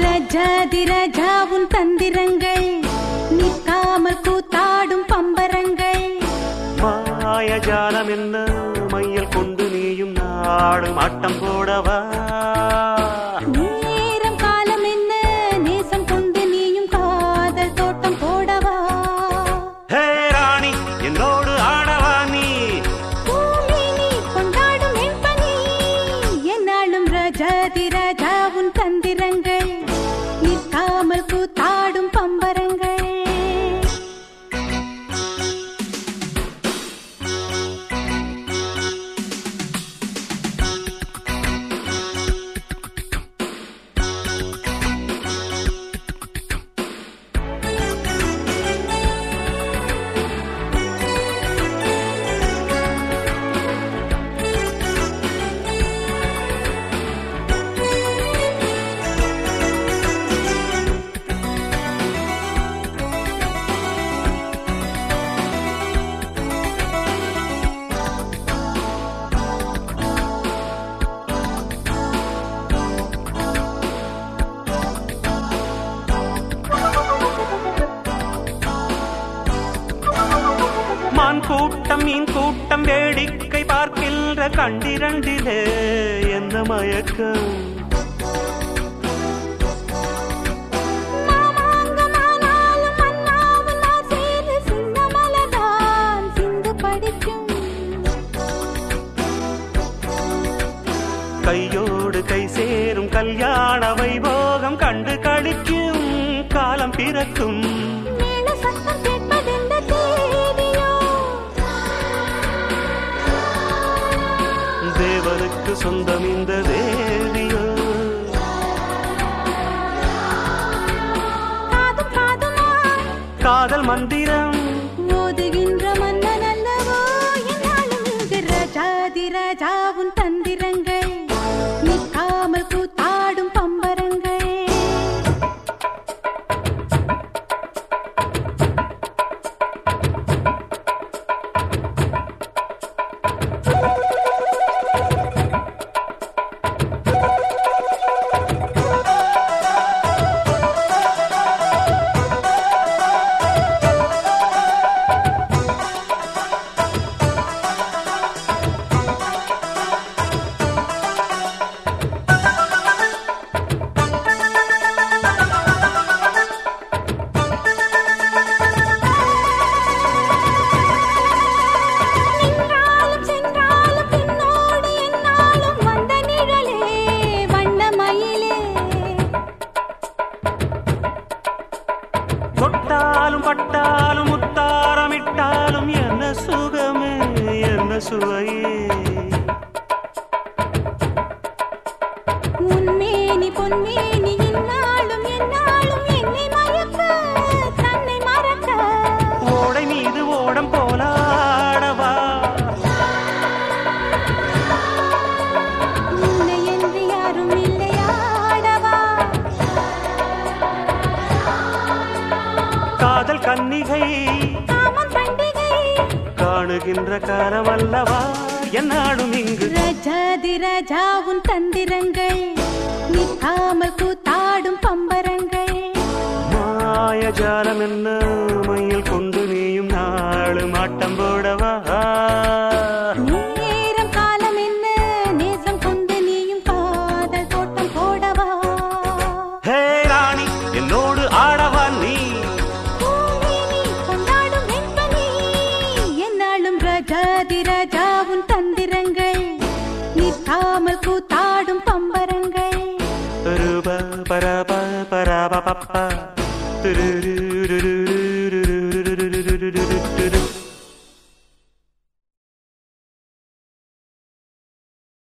ரஜாதி ரஜாவுன் தந்திரங்கள் நிற்காமல் கூத்தாடும் பம்பரங்கள். மாயஜாலம் என்ன? மையல் கொண்டு நீயும் நாடும் ஆட்டம் போடவா? மான் கூட்டம் மீன் கூட்டம் வேடிக்கை பார்க்கின்ற கண்டிரண்டிலே என்ன மயக்கம்? கையோடு கை சேரும் கல்யாண வைபோகம் கண்டு கழிக்கும் காலம் பிறக்கும். சொந்தம் இந்த தேவியோ காதல் மந்திரம். பட்டாலும் முத்தாரமிட்டாலும் என்ன சுகமே என்ன சுவையே. உன்மேனி பொன்மே கன்னிகை காணுகின்ற காலம் அல்லவா என்னாடும் இங்கு ரஜாதி ராஜாவுன் தந்திரங்கள். நிற்காமல் கூத்தாடும் பம்பரங்கள். மாயஜாலம் என்ன? மையில் கொண்டு நீயும் நாளும் ஆட்டம் போடவா? அதிரஜா உன் தந்திரங்கள் நிற்காமல் கூத்தாடும் பம்பரங்கள். ரூபா பரபா பரபா பப்பா